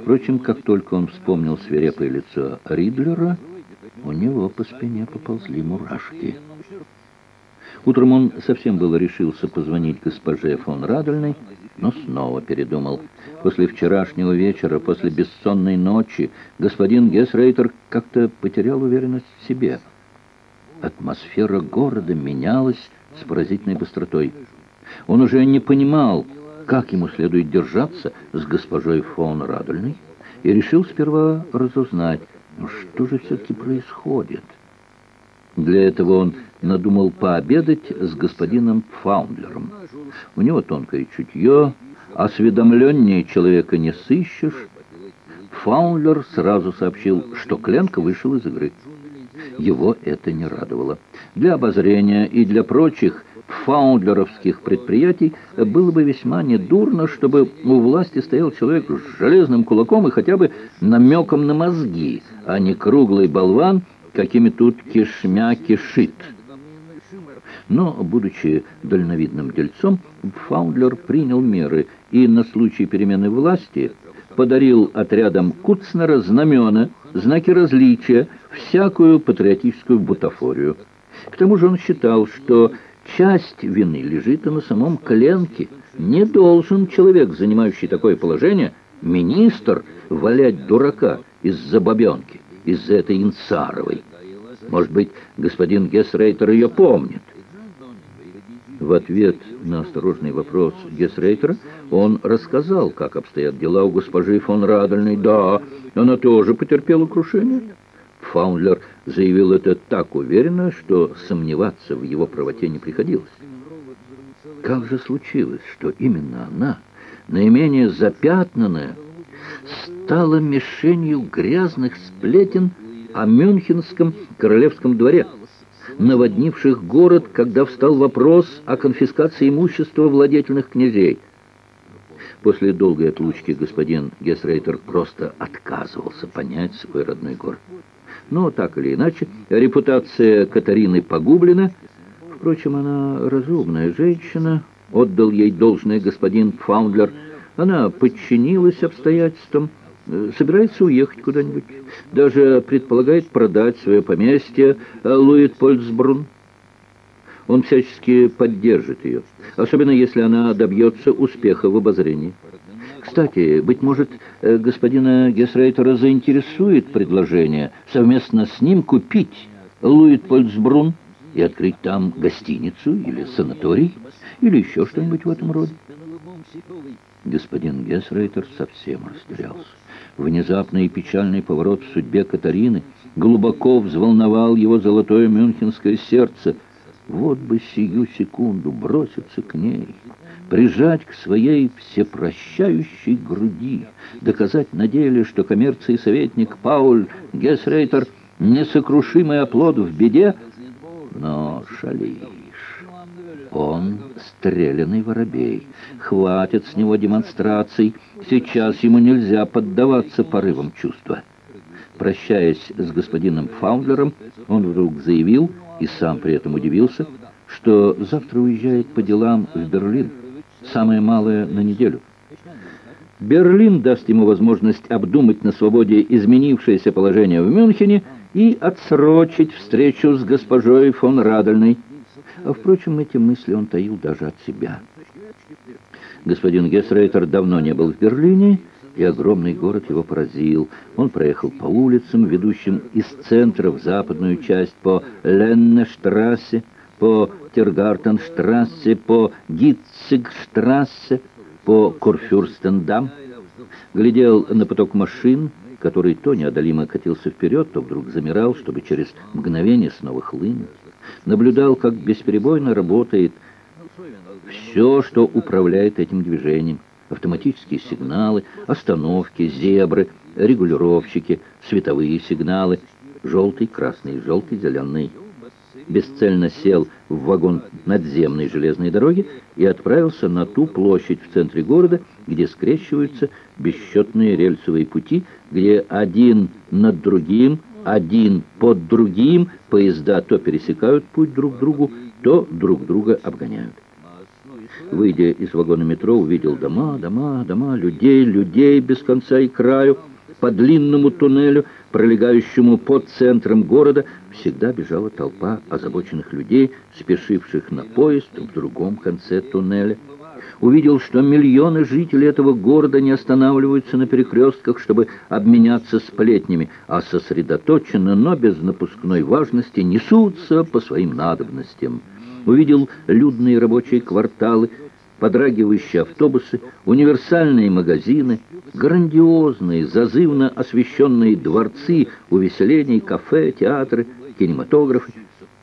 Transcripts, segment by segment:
Впрочем, как только он вспомнил свирепое лицо Ридлера, у него по спине поползли мурашки. Утром он совсем было решился позвонить госпоже фон Радольной, но снова передумал. После вчерашнего вечера, после бессонной ночи, господин Гесрейтер как-то потерял уверенность в себе. Атмосфера города менялась с поразительной быстротой. Он уже не понимал, как ему следует держаться с госпожой фон Радольной, и решил сперва разузнать, что же все-таки происходит. Для этого он надумал пообедать с господином Фаундлером. У него тонкое чутье, осведомленнее человека не сыщешь. Фаундлер сразу сообщил, что Кленко вышел из игры. Его это не радовало. Для обозрения и для прочих фаундлеровских предприятий было бы весьма недурно, чтобы у власти стоял человек с железным кулаком и хотя бы намеком на мозги, а не круглый болван, какими тут кишмя кишит. Но, будучи дальновидным дельцом, Фаундлер принял меры и на случай перемены власти подарил отрядам Куцнера знамена, знаки различия, всякую патриотическую бутафорию. К тому же он считал, что часть вины лежит и на самом Кленке. Не должен человек, занимающий такое положение, министр, валять дурака из-за бабенки, из-за этой Инцаровой. Может быть, господин Гесрейтер ее помнит. В ответ на осторожный вопрос Гесрейтера он рассказал, как обстоят дела у госпожи фон Радольной. Да, она тоже потерпела крушение. Фаундлер заявил это так уверенно, что сомневаться в его правоте не приходилось. Как же случилось, что именно она, наименее запятнанная, стала мишенью грязных сплетен о Мюнхенском королевском дворе, наводнивших город, когда встал вопрос о конфискации имущества владетельных князей. После долгой отлучки господин Гесрейтер просто отказывался понять свой родной город. Но, так или иначе, репутация Катарины погублена. Впрочем, она разумная женщина, отдал ей должное господин Фаундлер. Она подчинилась обстоятельствам, э, собирается уехать куда-нибудь. Даже предполагает продать свое поместье э, Луит-Польцбрун. Он всячески поддержит ее, особенно если она добьется успеха в обозрении. Кстати, быть может, э, господина Гесрейтера заинтересует предложение совместно с ним купить Луитпольцбрун и открыть там гостиницу или санаторий, или еще что-нибудь в этом роде. Господин Гесрейтер совсем растерялся. Внезапный и печальный поворот в судьбе Катарины глубоко взволновал его золотое мюнхенское сердце. Вот бы сию секунду броситься к ней прижать к своей всепрощающей груди, доказать на деле, что коммерции советник Пауль Гесрейтер несокрушимый оплот в беде, но шалишь. Он стрелянный воробей. Хватит с него демонстраций. Сейчас ему нельзя поддаваться порывам чувства. Прощаясь с господином Фаундлером, он вдруг заявил, и сам при этом удивился, что завтра уезжает по делам в Берлин самое малое на неделю. Берлин даст ему возможность обдумать на свободе изменившееся положение в Мюнхене и отсрочить встречу с госпожой фон Радольной. А, впрочем, эти мысли он таил даже от себя. Господин Гесрейтер давно не был в Берлине, и огромный город его поразил. Он проехал по улицам, ведущим из центра в западную часть по Леннештрассе, по Тиргартенштрассе, по Гитцигштрассе, по Курфюрстендам, глядел на поток машин, который то неодолимо катился вперед, то вдруг замирал, чтобы через мгновение снова хлынуть. Наблюдал, как бесперебойно работает все, что управляет этим движением. Автоматические сигналы, остановки, зебры, регулировщики, световые сигналы, желтый, красный, желтый, зеленый бесцельно сел в вагон надземной железной дороги и отправился на ту площадь в центре города, где скрещиваются бесчетные рельсовые пути, где один над другим, один под другим поезда то пересекают путь друг другу, то друг друга обгоняют. Выйдя из вагона метро, увидел дома, дома, дома, людей, людей без конца и краю. По длинному туннелю, пролегающему под центром города, всегда бежала толпа озабоченных людей, спешивших на поезд в другом конце туннеля увидел, что миллионы жителей этого города не останавливаются на перекрестках, чтобы обменяться сплетнями, а сосредоточенно, но без напускной важности несутся по своим надобностям. Увидел людные рабочие кварталы, подрагивающие автобусы, универсальные магазины, грандиозные, зазывно освещенные дворцы, увеселений, кафе, театры, кинематографы.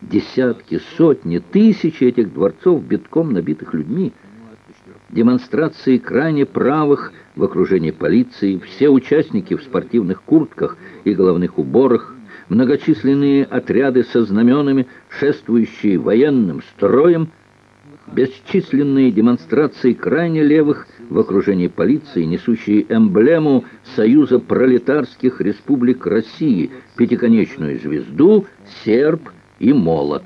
Десятки, сотни, тысячи этих дворцов битком набитых людьми – демонстрации крайне правых в окружении полиции, все участники в спортивных куртках и головных уборах, многочисленные отряды со знаменами, шествующие военным строем, бесчисленные демонстрации крайне левых в окружении полиции, несущие эмблему Союза пролетарских республик России, пятиконечную звезду, серп и молот.